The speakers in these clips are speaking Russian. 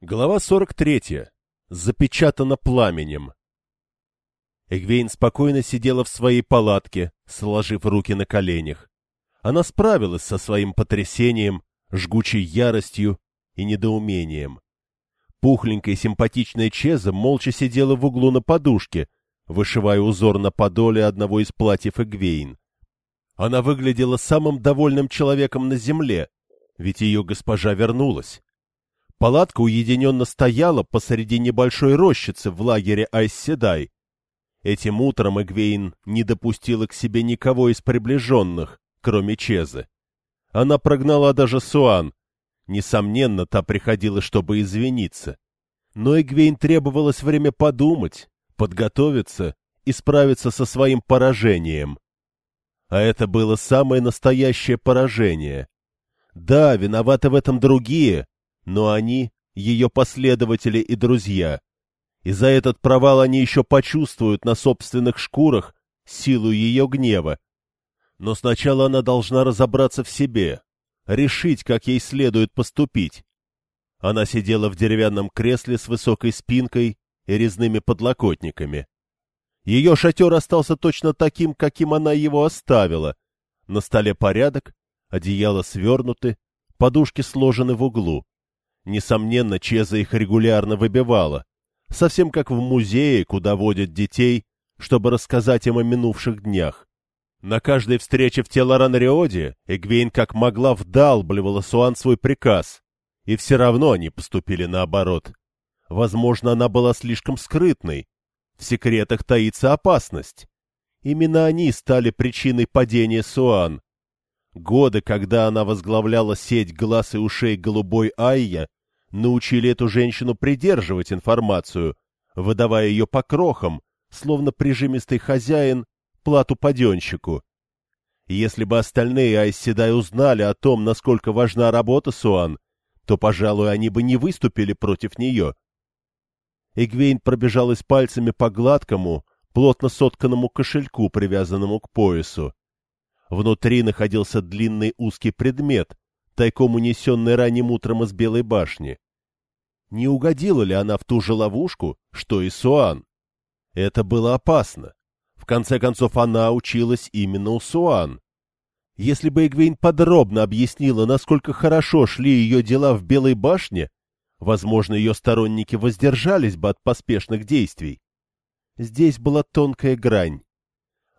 Глава 43. Запечатана пламенем. Эгвейн спокойно сидела в своей палатке, сложив руки на коленях. Она справилась со своим потрясением, жгучей яростью и недоумением. Пухленькая симпатичная Чеза молча сидела в углу на подушке, вышивая узор на подоле одного из платьев Эгвейн. Она выглядела самым довольным человеком на земле, ведь ее госпожа вернулась. Палатка уединенно стояла посреди небольшой рощицы в лагере Айсседай. Этим утром Эгвейн не допустила к себе никого из приближенных, кроме Чезы. Она прогнала даже Суан. Несомненно, та приходила, чтобы извиниться. Но Эгвейн требовалось время подумать, подготовиться и справиться со своим поражением. А это было самое настоящее поражение. Да, виноваты в этом другие, но они — ее последователи и друзья. И за этот провал они еще почувствуют на собственных шкурах силу ее гнева. Но сначала она должна разобраться в себе, решить, как ей следует поступить. Она сидела в деревянном кресле с высокой спинкой и резными подлокотниками. Ее шатер остался точно таким, каким она его оставила. На столе порядок, одеяла свернуты, подушки сложены в углу. Несомненно, Чеза их регулярно выбивала, совсем как в музее, куда водят детей, чтобы рассказать им о минувших днях. На каждой встрече в Телоранриоде Эгвейн как могла вдалбливала Суан свой приказ, и все равно они поступили наоборот. Возможно, она была слишком скрытной. В секретах таится опасность. Именно они стали причиной падения Суан. Годы, когда она возглавляла сеть глаз и ушей голубой Айя, научили эту женщину придерживать информацию, выдавая ее по крохам, словно прижимистый хозяин, плату паденщику. Если бы остальные Айседай узнали о том, насколько важна работа Суан, то, пожалуй, они бы не выступили против нее. Эгвейн пробежалась пальцами по гладкому, плотно сотканному кошельку, привязанному к поясу. Внутри находился длинный узкий предмет, тайком унесенный ранним утром из Белой башни. Не угодила ли она в ту же ловушку, что и Суан? Это было опасно. В конце концов, она училась именно у Суан. Если бы Эгвейн подробно объяснила, насколько хорошо шли ее дела в Белой башне, возможно, ее сторонники воздержались бы от поспешных действий. Здесь была тонкая грань.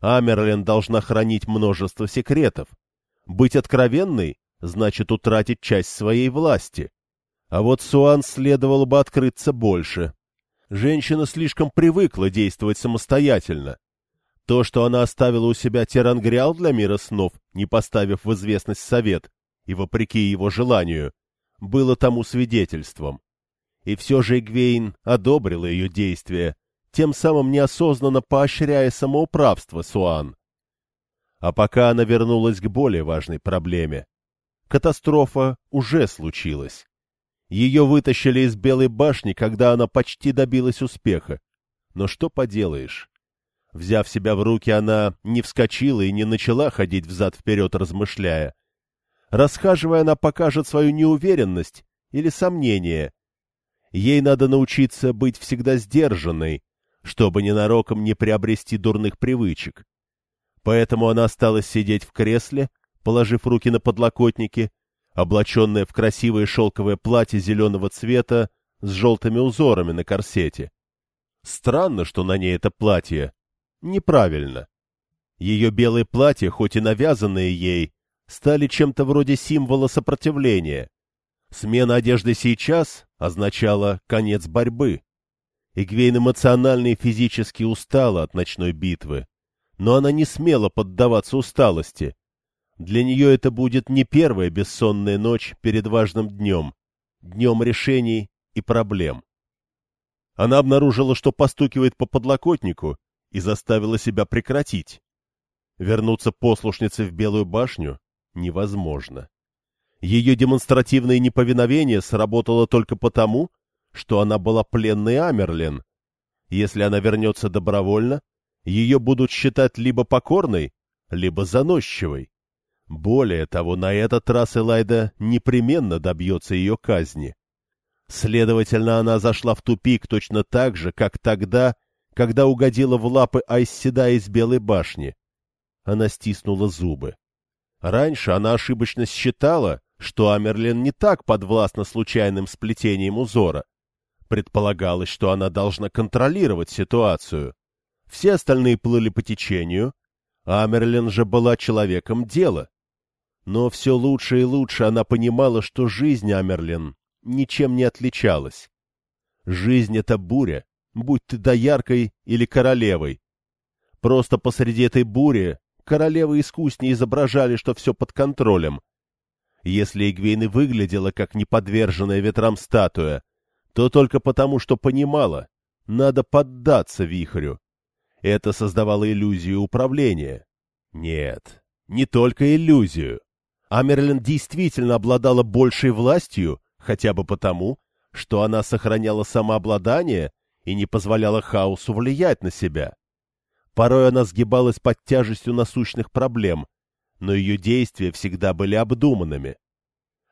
Амерлен должна хранить множество секретов. Быть откровенной значит утратить часть своей власти. А вот Суан следовало бы открыться больше. Женщина слишком привыкла действовать самостоятельно. То, что она оставила у себя Терангриал для мира снов, не поставив в известность совет, и вопреки его желанию, было тому свидетельством. И все же Эгвейн одобрила ее действия, тем самым неосознанно поощряя самоуправство Суан. А пока она вернулась к более важной проблеме. Катастрофа уже случилась. Ее вытащили из Белой башни, когда она почти добилась успеха. Но что поделаешь? Взяв себя в руки, она не вскочила и не начала ходить взад-вперед, размышляя. Расхаживая, она покажет свою неуверенность или сомнение. Ей надо научиться быть всегда сдержанной, чтобы ненароком не приобрести дурных привычек. Поэтому она осталась сидеть в кресле, положив руки на подлокотники, облаченная в красивое шелковое платье зеленого цвета с желтыми узорами на корсете. Странно, что на ней это платье. Неправильно. Ее белое платье, хоть и навязанное ей, стали чем-то вроде символа сопротивления. Смена одежды сейчас означала конец борьбы. Игвейн эмоционально и физически устала от ночной битвы, но она не смела поддаваться усталости, для нее это будет не первая бессонная ночь перед важным днем, днем решений и проблем. Она обнаружила, что постукивает по подлокотнику, и заставила себя прекратить. Вернуться послушницей в Белую башню невозможно. Ее демонстративное неповиновение сработало только потому, что она была пленной Амерлин. Если она вернется добровольно, ее будут считать либо покорной, либо заносчивой. Более того, на этот раз Элайда непременно добьется ее казни. Следовательно, она зашла в тупик точно так же, как тогда, когда угодила в лапы Айсседа из Белой башни. Она стиснула зубы. Раньше она ошибочно считала, что Амерлин не так подвластна случайным сплетением узора. Предполагалось, что она должна контролировать ситуацию. Все остальные плыли по течению, а Амерлин же была человеком дела. Но все лучше и лучше она понимала, что жизнь Амерлин ничем не отличалась. Жизнь — это буря, будь ты дояркой или королевой. Просто посреди этой бури королевы искуснее изображали, что все под контролем. Если Игвейн выглядела как неподверженная ветрам статуя, то только потому, что понимала, надо поддаться вихрю. Это создавало иллюзию управления. Нет, не только иллюзию. Амерлин действительно обладала большей властью, хотя бы потому, что она сохраняла самообладание и не позволяла хаосу влиять на себя. Порой она сгибалась под тяжестью насущных проблем, но ее действия всегда были обдуманными.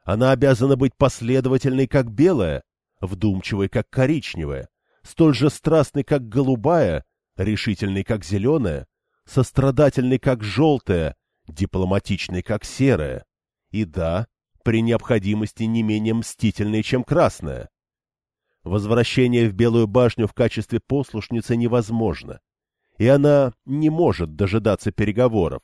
Она обязана быть последовательной, как белая, вдумчивой, как коричневая, столь же страстной, как голубая, решительной, как зеленая, сострадательной, как желтая, дипломатичной, как серая. И да, при необходимости не менее мстительной, чем красная. Возвращение в Белую башню в качестве послушницы невозможно, и она не может дожидаться переговоров.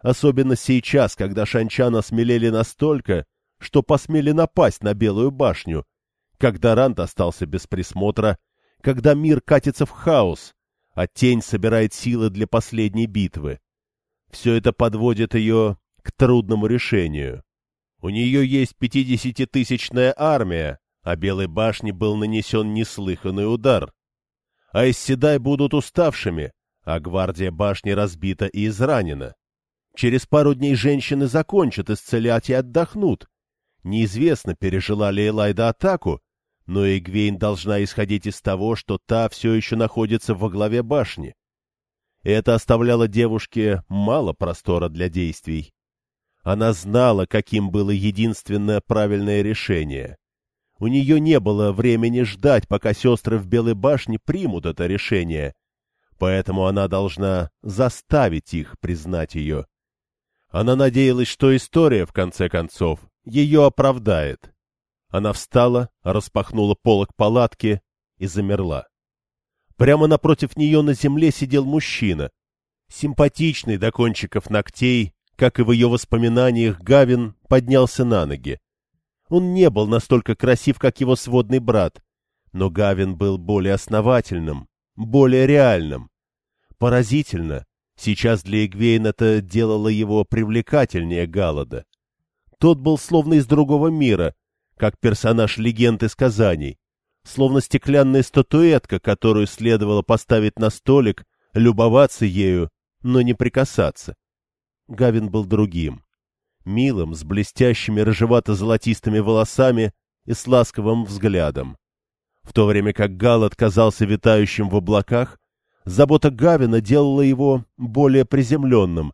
Особенно сейчас, когда шанчан осмелели настолько, что посмели напасть на Белую башню, когда Рант остался без присмотра, когда мир катится в хаос, а тень собирает силы для последней битвы. Все это подводит ее к трудному решению. У нее есть пятидесятитысячная армия, а Белой башне был нанесен неслыханный удар. А Исседай будут уставшими, а гвардия башни разбита и изранена. Через пару дней женщины закончат исцелять и отдохнут. Неизвестно, пережила ли Элайда атаку, но Игвейн должна исходить из того, что та все еще находится во главе башни. Это оставляло девушке мало простора для действий. Она знала, каким было единственное правильное решение. У нее не было времени ждать, пока сестры в Белой башне примут это решение, поэтому она должна заставить их признать ее. Она надеялась, что история, в конце концов, ее оправдает. Она встала, распахнула полок палатки и замерла. Прямо напротив нее на земле сидел мужчина, симпатичный до кончиков ногтей, как и в ее воспоминаниях, Гавин поднялся на ноги. Он не был настолько красив, как его сводный брат, но Гавин был более основательным, более реальным. Поразительно, сейчас для Эгвейн это делало его привлекательнее Галлада. Тот был словно из другого мира, как персонаж легенд и сказаний, словно стеклянная статуэтка, которую следовало поставить на столик, любоваться ею, но не прикасаться. Гавин был другим милым, с блестящими рыжевато-золотистыми волосами и с ласковым взглядом. В то время как Галат казался витающим в облаках, забота Гавина делала его более приземленным,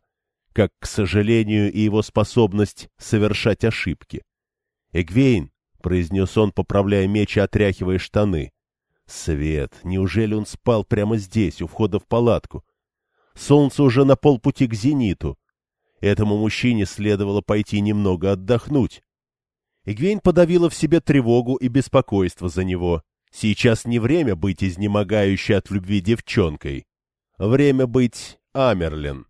как, к сожалению, и его способность совершать ошибки. «Эгвейн», — произнес он, поправляя меч и отряхивая штаны. «Свет! Неужели он спал прямо здесь, у входа в палатку? Солнце уже на полпути к зениту. Этому мужчине следовало пойти немного отдохнуть. Игвейн подавила в себе тревогу и беспокойство за него. Сейчас не время быть изнемогающей от любви девчонкой. Время быть Амерлин.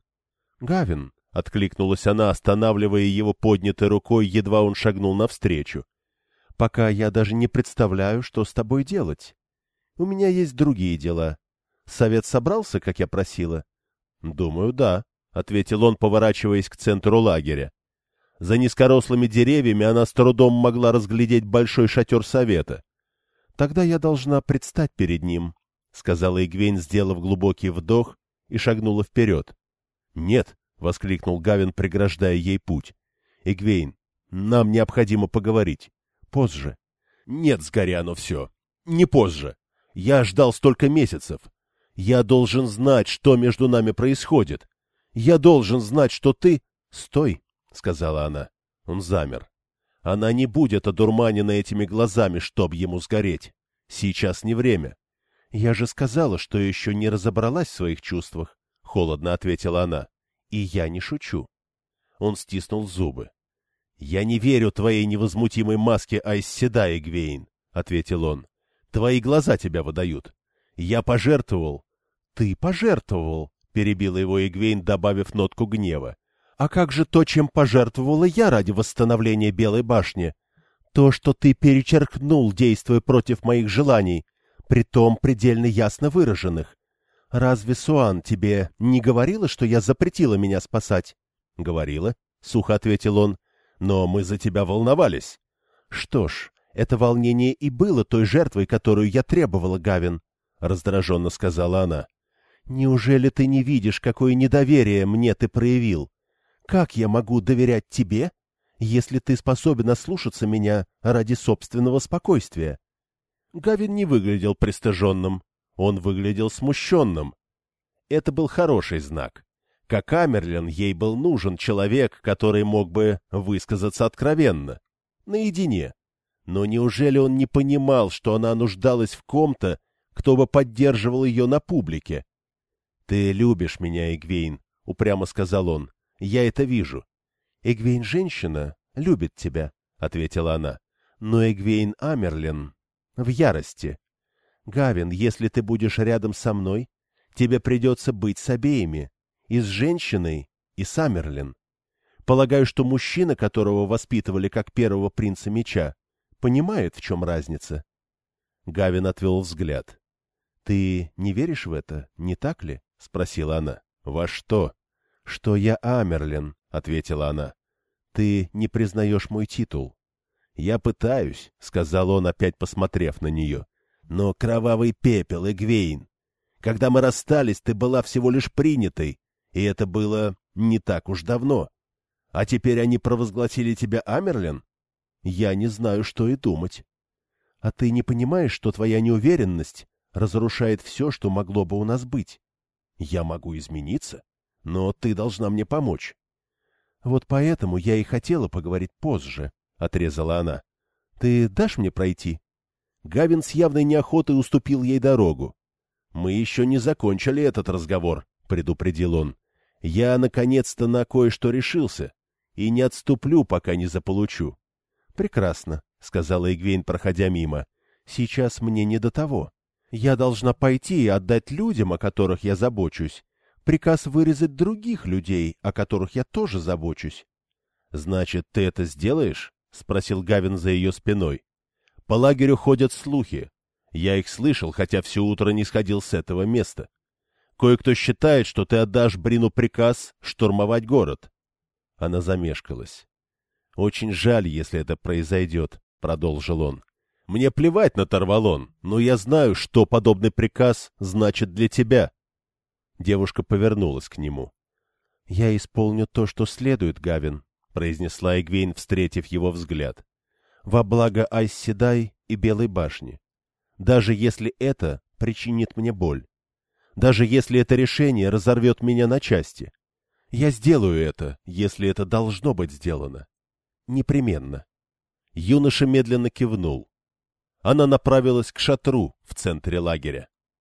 «Гавин», — откликнулась она, останавливая его поднятой рукой, едва он шагнул навстречу. «Пока я даже не представляю, что с тобой делать. У меня есть другие дела. Совет собрался, как я просила?» «Думаю, да», — ответил он, поворачиваясь к центру лагеря. За низкорослыми деревьями она с трудом могла разглядеть большой шатер совета. — Тогда я должна предстать перед ним, — сказала Игвейн, сделав глубокий вдох, и шагнула вперед. — Нет, — воскликнул Гавин, преграждая ей путь. — Игвейн, нам необходимо поговорить. Позже. — Нет, сгоря оно все. Не позже. Я ждал столько месяцев. Я должен знать, что между нами происходит. Я должен знать, что ты... — Стой, — сказала она. Он замер. Она не будет одурманена этими глазами, чтоб ему сгореть. Сейчас не время. — Я же сказала, что еще не разобралась в своих чувствах, — холодно ответила она. — И я не шучу. Он стиснул зубы. — Я не верю твоей невозмутимой маске Айсседа, Эгвейн, — ответил он. — Твои глаза тебя выдают. Я пожертвовал. — Ты пожертвовал, — перебила его Эгвейн, добавив нотку гнева. А как же то, чем пожертвовала я ради восстановления Белой башни? То, что ты перечеркнул, действуя против моих желаний, притом предельно ясно выраженных. Разве Суан тебе не говорила, что я запретила меня спасать? — Говорила, — сухо ответил он, — но мы за тебя волновались. — Что ж, это волнение и было той жертвой, которую я требовала, Гавин, — раздраженно сказала она. — Неужели ты не видишь, какое недоверие мне ты проявил? Как я могу доверять тебе, если ты способен ослушаться меня ради собственного спокойствия? Гавин не выглядел пристыженным, он выглядел смущенным. Это был хороший знак. Как Амерлин, ей был нужен человек, который мог бы высказаться откровенно, наедине. Но неужели он не понимал, что она нуждалась в ком-то, кто бы поддерживал ее на публике? — Ты любишь меня, Игвейн, — упрямо сказал он. Я это вижу. Эгвейн женщина любит тебя, — ответила она. Но Эгвейн Амерлин в ярости. Гавин, если ты будешь рядом со мной, тебе придется быть с обеими, и с женщиной, и с Амерлин. Полагаю, что мужчина, которого воспитывали как первого принца меча, понимает, в чем разница. Гавин отвел взгляд. — Ты не веришь в это, не так ли? — спросила она. — Во что? — Что я Амерлин, — ответила она. — Ты не признаешь мой титул. — Я пытаюсь, — сказал он, опять посмотрев на нее. — Но кровавый пепел, Эгвейн. Когда мы расстались, ты была всего лишь принятой, и это было не так уж давно. А теперь они провозгласили тебя Амерлин? Я не знаю, что и думать. А ты не понимаешь, что твоя неуверенность разрушает все, что могло бы у нас быть? Я могу измениться? но ты должна мне помочь. — Вот поэтому я и хотела поговорить позже, — отрезала она. — Ты дашь мне пройти? Гавин с явной неохотой уступил ей дорогу. — Мы еще не закончили этот разговор, — предупредил он. — Я, наконец-то, на кое-что решился и не отступлю, пока не заполучу. — Прекрасно, — сказала Игвейн, проходя мимо. — Сейчас мне не до того. Я должна пойти и отдать людям, о которых я забочусь, приказ вырезать других людей, о которых я тоже забочусь. — Значит, ты это сделаешь? — спросил Гавин за ее спиной. — По лагерю ходят слухи. Я их слышал, хотя все утро не сходил с этого места. Кое-кто считает, что ты отдашь Брину приказ штурмовать город. Она замешкалась. — Очень жаль, если это произойдет, — продолжил он. — Мне плевать на Тарвалон, но я знаю, что подобный приказ значит для тебя. — Девушка повернулась к нему. — Я исполню то, что следует, Гавин, — произнесла Эгвейн, встретив его взгляд. — Во благо Айсседай и Белой башни. Даже если это причинит мне боль. Даже если это решение разорвет меня на части. Я сделаю это, если это должно быть сделано. Непременно. Юноша медленно кивнул. Она направилась к шатру в центре лагеря.